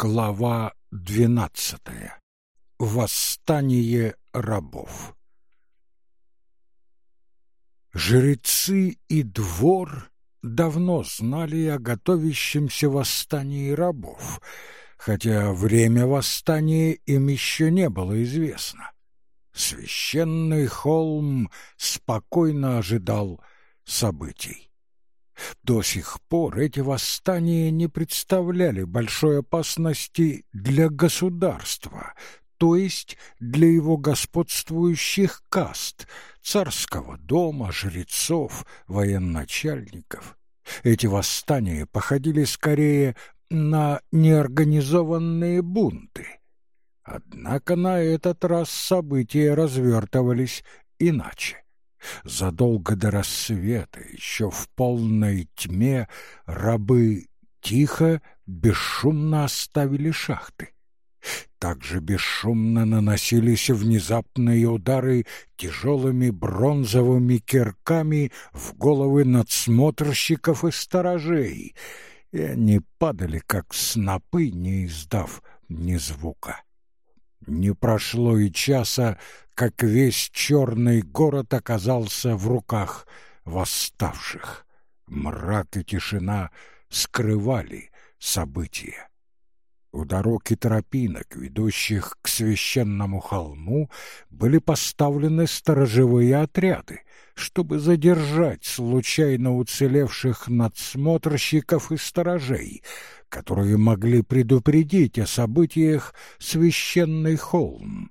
Глава двенадцатая. Восстание рабов. Жрецы и двор давно знали о готовящемся восстании рабов, хотя время восстания им еще не было известно. Священный холм спокойно ожидал событий. До сих пор эти восстания не представляли большой опасности для государства, то есть для его господствующих каст, царского дома, жрецов, военачальников. Эти восстания походили скорее на неорганизованные бунты. Однако на этот раз события развертывались иначе. Задолго до рассвета, еще в полной тьме, рабы тихо, бесшумно оставили шахты. Также бесшумно наносились внезапные удары тяжелыми бронзовыми кирками в головы надсмотрщиков и сторожей, и они падали, как снопы, не издав ни звука. Не прошло и часа, как весь черный город оказался в руках восставших. Мрак и тишина скрывали события. У дорог и тропинок, ведущих к священному холму, были поставлены сторожевые отряды, чтобы задержать случайно уцелевших надсмотрщиков и сторожей, которые могли предупредить о событиях священный холм.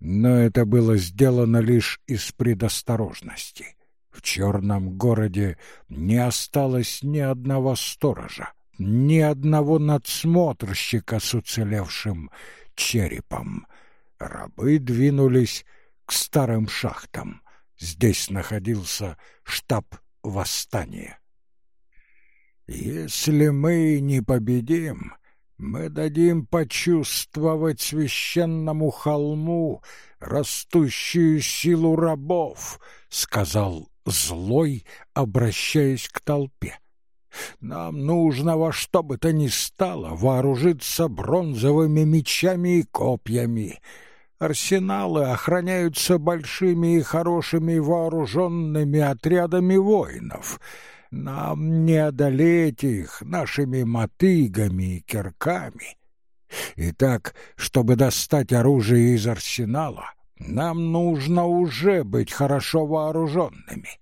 Но это было сделано лишь из предосторожности. В черном городе не осталось ни одного сторожа, ни одного надсмотрщика с уцелевшим черепом. Рабы двинулись к старым шахтам. Здесь находился штаб восстания. Если мы не победим, мы дадим почувствовать священному холму растущую силу рабов, сказал злой, обращаясь к толпе. Нам нужно во что бы то ни стало вооружиться бронзовыми мечами и копьями. Арсеналы охраняются большими и хорошими вооруженными отрядами воинов — нам не одолеть их нашими мотыгами и кирками. Итак, чтобы достать оружие из арсенала, нам нужно уже быть хорошо вооруженными.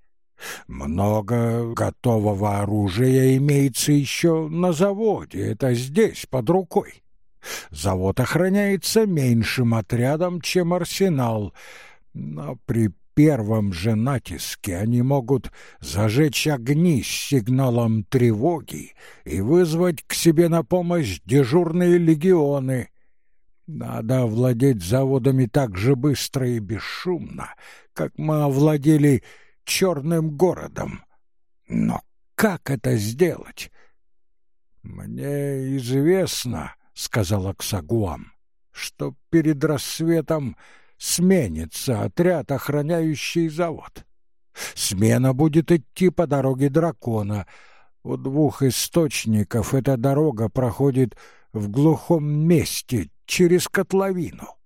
Много готового оружия имеется еще на заводе, это здесь, под рукой. Завод охраняется меньшим отрядом, чем арсенал, но при первом же натиске они могут зажечь огни с сигналом тревоги и вызвать к себе на помощь дежурные легионы. Надо овладеть заводами так же быстро и бесшумно, как мы овладели черным городом. Но как это сделать? Мне известно, — сказал Аксагуам, — что перед рассветом сменится отряд, охраняющий завод. Смена будет идти по дороге дракона. У двух источников эта дорога проходит в глухом месте, через котловину.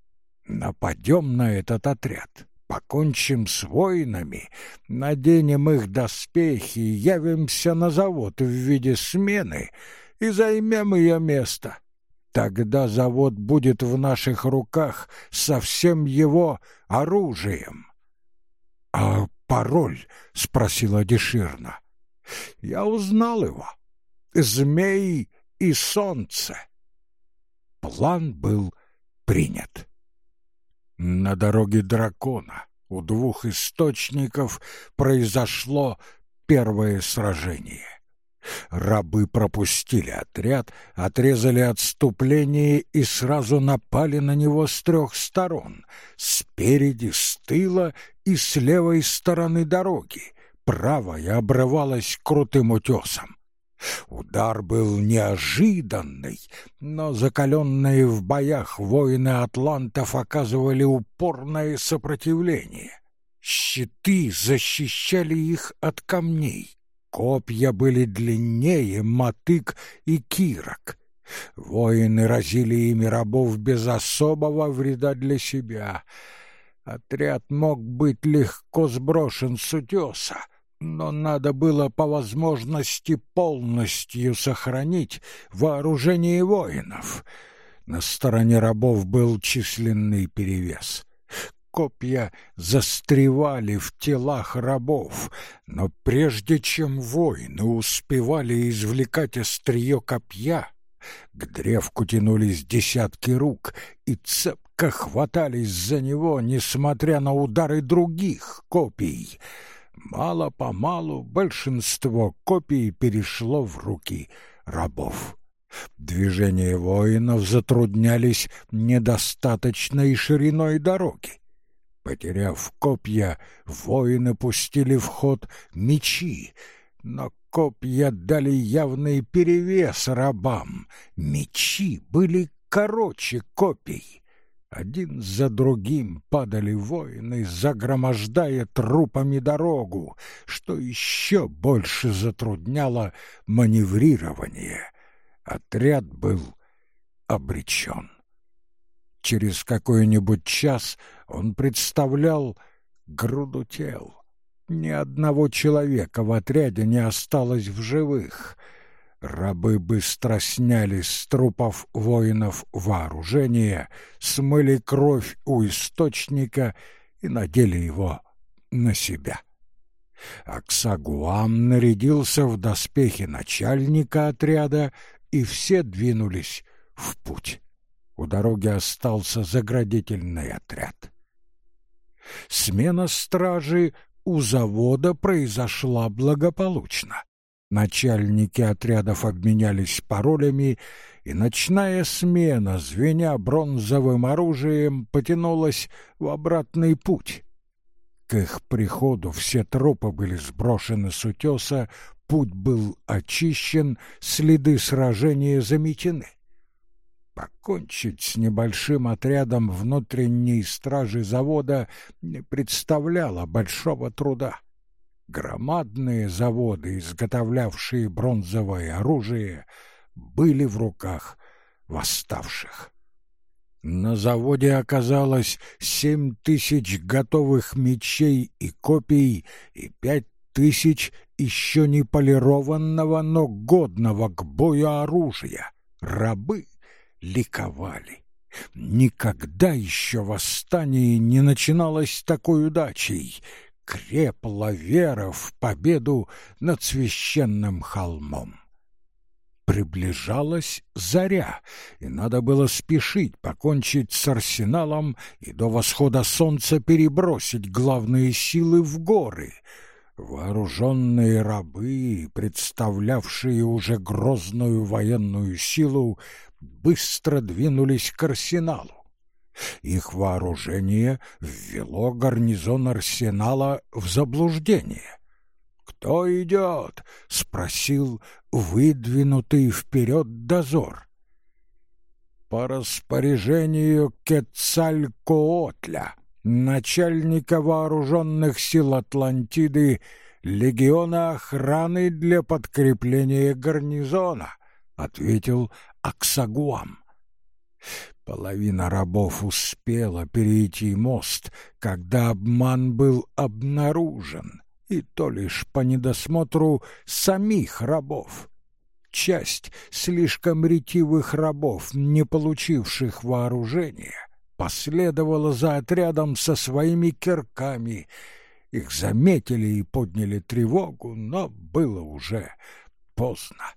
Нападем на этот отряд, покончим с воинами, наденем их доспехи, явимся на завод в виде смены и займем ее место. Тогда завод будет в наших руках со всем его оружием. — А пароль? — спросила Деширна. — Я узнал его. Змей и солнце. План был принят. На дороге дракона у двух источников произошло первое сражение. Рабы пропустили отряд, отрезали отступление и сразу напали на него с трех сторон — спереди, с тыла и с левой стороны дороги. Правая обрывалась крутым утесом. Удар был неожиданный, но закаленные в боях воины атлантов оказывали упорное сопротивление. Щиты защищали их от камней. Копья были длиннее мотык и кирок. Воины разили ими рабов без особого вреда для себя. Отряд мог быть легко сброшен с утеса, но надо было по возможности полностью сохранить вооружение воинов. На стороне рабов был численный перевес. Копья застревали в телах рабов, но прежде чем воины успевали извлекать острие копья, к древку тянулись десятки рук и цепко хватались за него, несмотря на удары других копий. Мало-помалу большинство копий перешло в руки рабов. Движения воинов затруднялись недостаточной шириной дороги. Потеряв копья, воины пустили в ход мечи, но копья дали явный перевес рабам. Мечи были короче копий. Один за другим падали воины, загромождая трупами дорогу, что еще больше затрудняло маневрирование. Отряд был обречен. Через какой-нибудь час он представлял груду тел. Ни одного человека в отряде не осталось в живых. Рабы быстро сняли с трупов воинов вооружение, смыли кровь у источника и надели его на себя. Аксагуам нарядился в доспехи начальника отряда, и все двинулись в путь. У дороги остался заградительный отряд. Смена стражи у завода произошла благополучно. Начальники отрядов обменялись паролями, и ночная смена, звеня бронзовым оружием, потянулась в обратный путь. К их приходу все трупы были сброшены с утеса, путь был очищен, следы сражения заметены. Покончить с небольшим отрядом внутренней стражи завода не представляло большого труда. Громадные заводы, изготовлявшие бронзовое оружие, были в руках восставших. На заводе оказалось семь тысяч готовых мечей и копий и пять тысяч еще не полированного, но годного к бою оружия. Рабы ликовали. Никогда еще восстание не начиналось такой удачей. Крепла вера в победу над священным холмом. Приближалась заря, и надо было спешить покончить с арсеналом и до восхода солнца перебросить главные силы в горы — Вооруженные рабы, представлявшие уже грозную военную силу, быстро двинулись к арсеналу. Их вооружение ввело гарнизон арсенала в заблуждение. «Кто идет?» — спросил выдвинутый вперед дозор. «По распоряжению Кецалькоотля», начальника вооруженных сил Атлантиды легиона охраны для подкрепления гарнизона, ответил Аксагуам. Половина рабов успела перейти мост, когда обман был обнаружен, и то лишь по недосмотру самих рабов. Часть слишком ретивых рабов, не получивших вооружения, последовала за отрядом со своими кирками. Их заметили и подняли тревогу, но было уже поздно.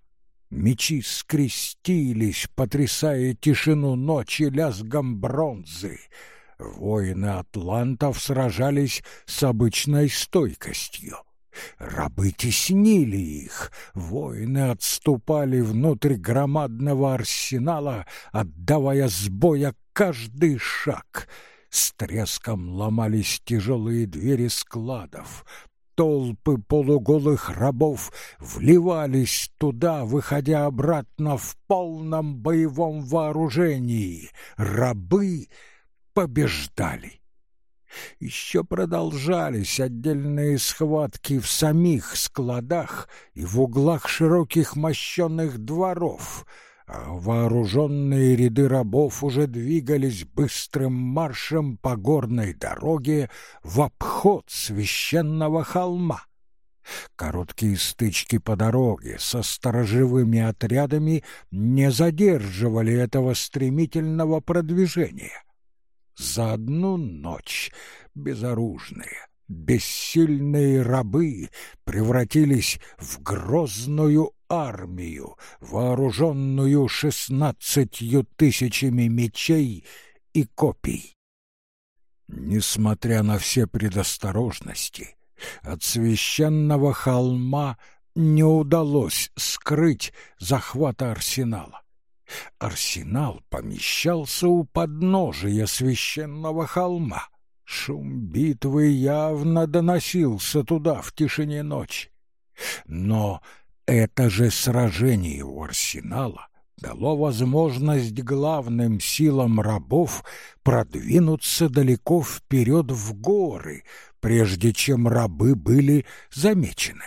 Мечи скрестились, потрясая тишину ночи лязгом бронзы. Воины атлантов сражались с обычной стойкостью. Рабы теснили их, воины отступали внутрь громадного арсенала, отдавая с боя каждый шаг. С треском ломались тяжелые двери складов. Толпы полуголых рабов вливались туда, выходя обратно в полном боевом вооружении. Рабы побеждали. Еще продолжались отдельные схватки в самих складах и в углах широких мощенных дворов — а вооруженные ряды рабов уже двигались быстрым маршем по горной дороге в обход священного холма. Короткие стычки по дороге со сторожевыми отрядами не задерживали этого стремительного продвижения. За одну ночь безоружные, бессильные рабы превратились в грозную армию, вооруженную шестнадцатью тысячами мечей и копий. Несмотря на все предосторожности, от священного холма не удалось скрыть захвата арсенала. Арсенал помещался у подножия священного холма. Шум битвы явно доносился туда в тишине ночи. Но это же сражение у арсенала дало возможность главным силам рабов продвинуться далеко вперед в горы, прежде чем рабы были замечены.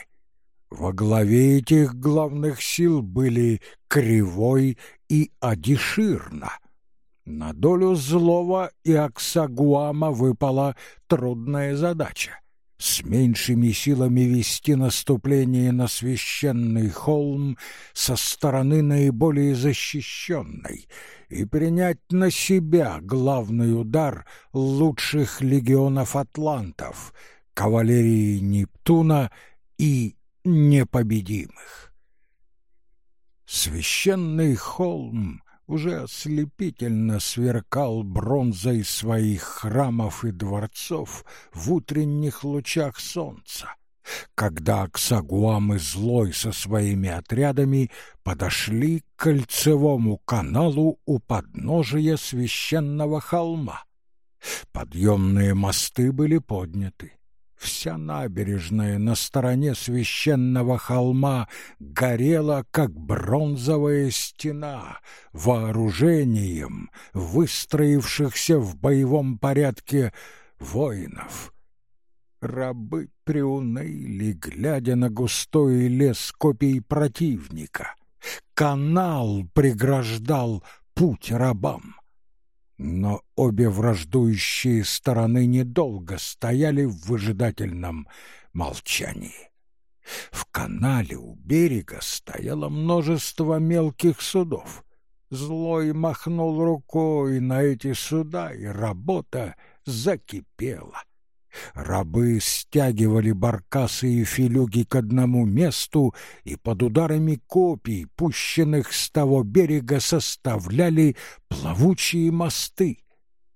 Во главе этих главных сил были Кривой и Адиширна. На долю злого и Аксагуама выпала трудная задача с меньшими силами вести наступление на священный холм со стороны наиболее защищенной и принять на себя главный удар лучших легионов атлантов, кавалерии Нептуна и непобедимых. Священный холм уже ослепительно сверкал бронзой своих храмов и дворцов в утренних лучах солнца, когда Аксагуам и Злой со своими отрядами подошли к кольцевому каналу у подножия священного холма. Подъемные мосты были подняты, Вся набережная на стороне священного холма горела, как бронзовая стена, вооружением выстроившихся в боевом порядке воинов. Рабы приуныли, глядя на густой лес копий противника. Канал преграждал путь рабам. Но обе враждующие стороны недолго стояли в выжидательном молчании. В канале у берега стояло множество мелких судов. Злой махнул рукой на эти суда, и работа закипела. Рабы стягивали баркасы и филюги к одному месту и под ударами копий, пущенных с того берега, составляли плавучие мосты.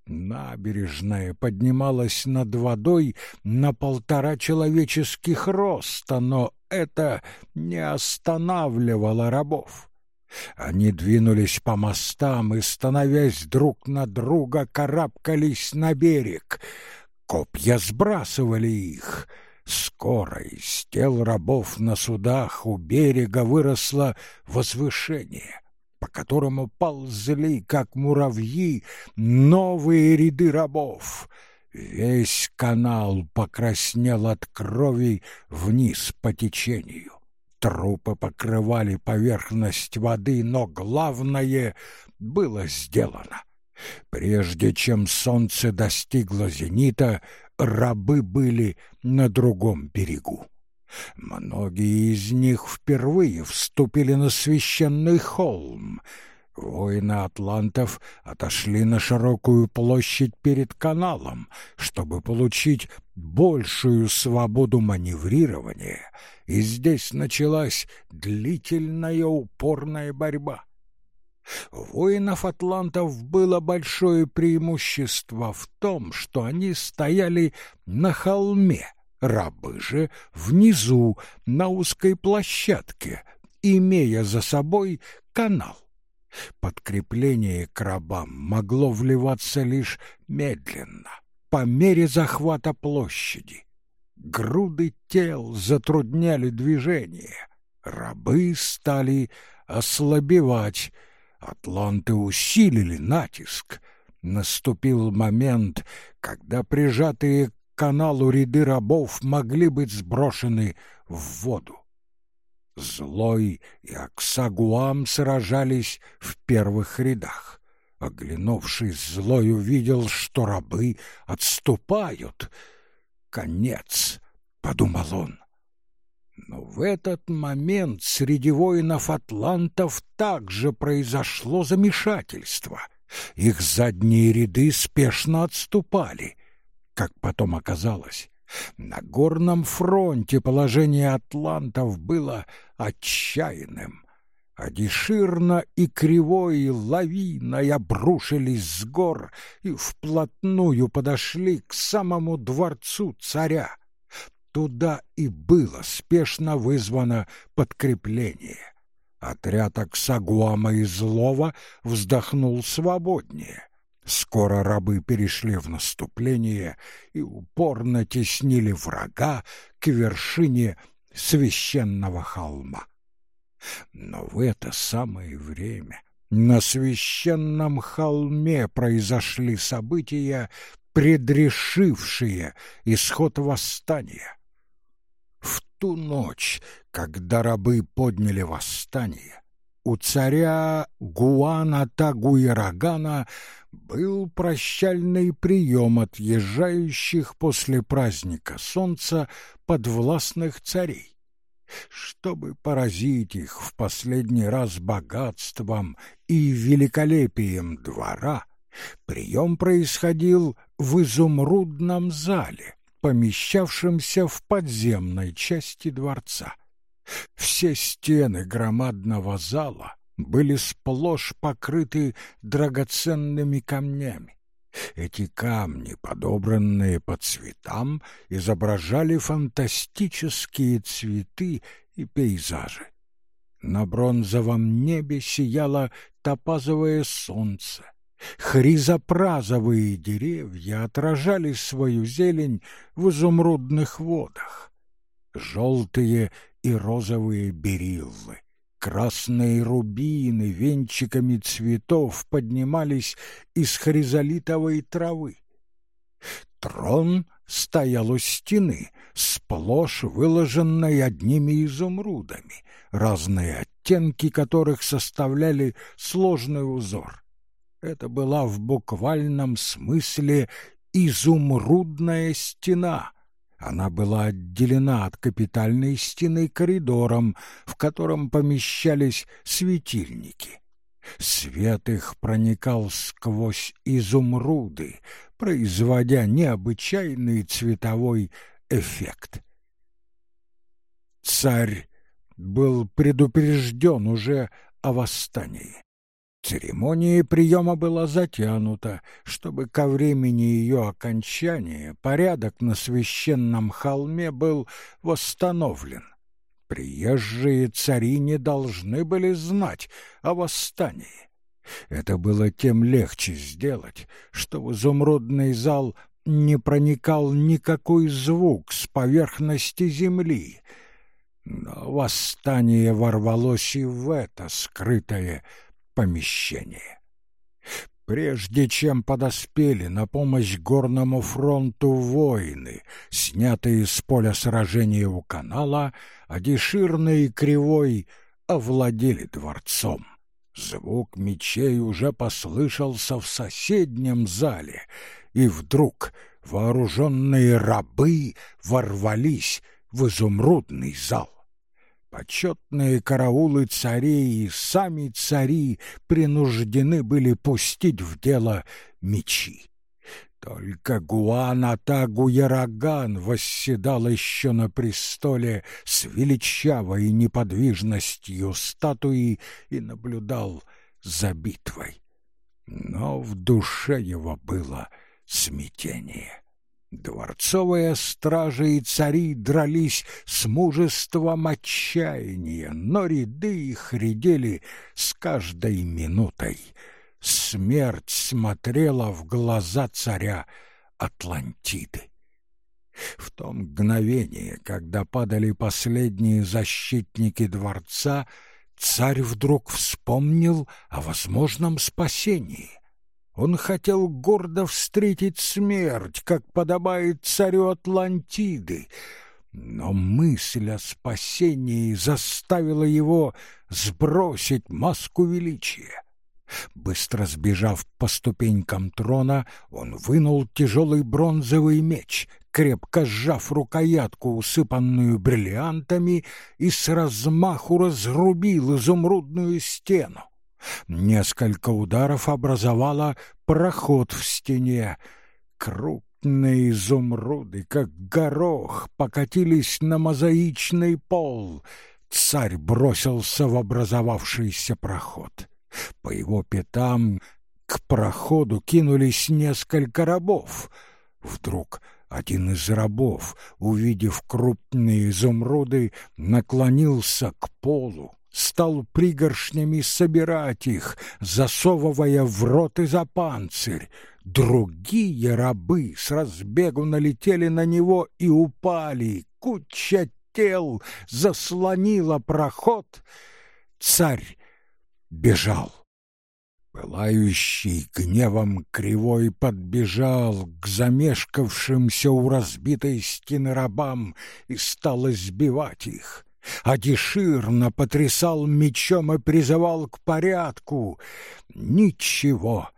Набережная поднималась над водой на полтора человеческих роста, но это не останавливало рабов. Они двинулись по мостам и, становясь друг на друга, карабкались на берег — Копья сбрасывали их. Скоро из тел рабов на судах у берега выросло возвышение, по которому ползли, как муравьи, новые ряды рабов. Весь канал покраснел от крови вниз по течению. Трупы покрывали поверхность воды, но главное было сделано. Прежде чем солнце достигло зенита, рабы были на другом берегу. Многие из них впервые вступили на священный холм. Воины атлантов отошли на широкую площадь перед каналом, чтобы получить большую свободу маневрирования, и здесь началась длительная упорная борьба. Воинов атлантов было большое преимущество в том, что они стояли на холме, рабы же внизу, на узкой площадке, имея за собой канал. Подкрепление к рабам могло вливаться лишь медленно, по мере захвата площади. Груды тел затрудняли движение. Рабы стали ослабевать, Атланты усилили натиск. Наступил момент, когда прижатые к каналу ряды рабов могли быть сброшены в воду. Злой и Аксагуам сражались в первых рядах. Оглянувшись, Злой увидел, что рабы отступают. «Конец!» — подумал он. Но в этот момент среди воинов атлантов также произошло замешательство. Их задние ряды спешно отступали. Как потом оказалось, на горном фронте положение атлантов было отчаянным. Одиширно и кривой лавиной обрушились с гор и вплотную подошли к самому дворцу царя. Туда и было спешно вызвано подкрепление. Отряд Аксагуама и Злова вздохнул свободнее. Скоро рабы перешли в наступление и упорно теснили врага к вершине священного холма. Но в это самое время на священном холме произошли события, предрешившие исход восстания. В ту ночь, когда рабы подняли восстание, у царя Гуана Тагуирагана был прощальный прием отъезжающих после праздника солнца подвластных царей. Чтобы поразить их в последний раз богатством и великолепием двора, прием происходил в изумрудном зале, помещавшемся в подземной части дворца. Все стены громадного зала были сплошь покрыты драгоценными камнями. Эти камни, подобранные по цветам, изображали фантастические цветы и пейзажи. На бронзовом небе сияло топазовое солнце. Хризопразовые деревья отражали свою зелень в изумрудных водах. Желтые и розовые бериллы, красные рубины венчиками цветов поднимались из хризолитовой травы. Трон стоял у стены, сплошь выложенной одними изумрудами, разные оттенки которых составляли сложный узор. Это была в буквальном смысле изумрудная стена, она была отделена от капитальной стены коридором, в котором помещались светильники. Свет их проникал сквозь изумруды, производя необычайный цветовой эффект. Царь был предупрежден уже о восстании. Церемония приема была затянута, чтобы ко времени ее окончания порядок на священном холме был восстановлен. Приезжие цари не должны были знать о восстании. Это было тем легче сделать, что в изумрудный зал не проникал никакой звук с поверхности земли. Но восстание ворвалось и в это скрытое помещение. Прежде чем подоспели на помощь горному фронту воины, снятые с поля сражения у канала, Адиширный и Кривой овладели дворцом. Звук мечей уже послышался в соседнем зале, и вдруг вооруженные рабы ворвались в изумрудный зал. Почетные караулы царей и сами цари принуждены были пустить в дело мечи. Только Гуанатагу Яраган восседал еще на престоле с величавой неподвижностью статуи и наблюдал за битвой. Но в душе его было смятение. Дворцовые стражи и цари дрались с мужеством отчаяния, но ряды их редели с каждой минутой. Смерть смотрела в глаза царя Атлантиды. В то мгновение, когда падали последние защитники дворца, царь вдруг вспомнил о возможном спасении — он хотел гордо встретить смерть, как подобает царю Атлантиды, но мысль о спасении заставила его сбросить маску величия. Быстро сбежав по ступенькам трона, он вынул тяжелый бронзовый меч, крепко сжав рукоятку, усыпанную бриллиантами, и с размаху разрубил изумрудную стену. Несколько ударов образовало проход в стене. Крупные изумруды, как горох, покатились на мозаичный пол. Царь бросился в образовавшийся проход. По его пятам к проходу кинулись несколько рабов. Вдруг один из рабов, увидев крупные изумруды, наклонился к полу, стал пригоршнями собирать их, засовывая в рот и за панцирь. Другие рабы с разбегу налетели на него и упали. Куча тел заслонила проход. Царь бежал. Пылающий гневом кривой подбежал к замешкавшимся у разбитой стены рабам и стал избивать их. Адиширно потрясал мечом и призывал к порядку. Ничего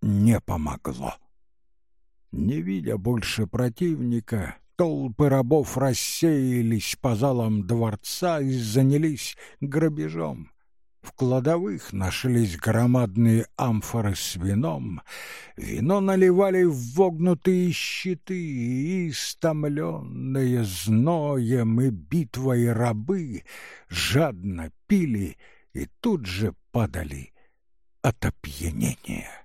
не помогло. Не видя больше противника, толпы рабов рассеялись по залам дворца и занялись грабежом. В кладовых нашлись громадные амфоры с вином. Вино наливали в вогнутые щиты, и истомленные зноем и битвой рабы жадно пили и тут же падали от опьянения.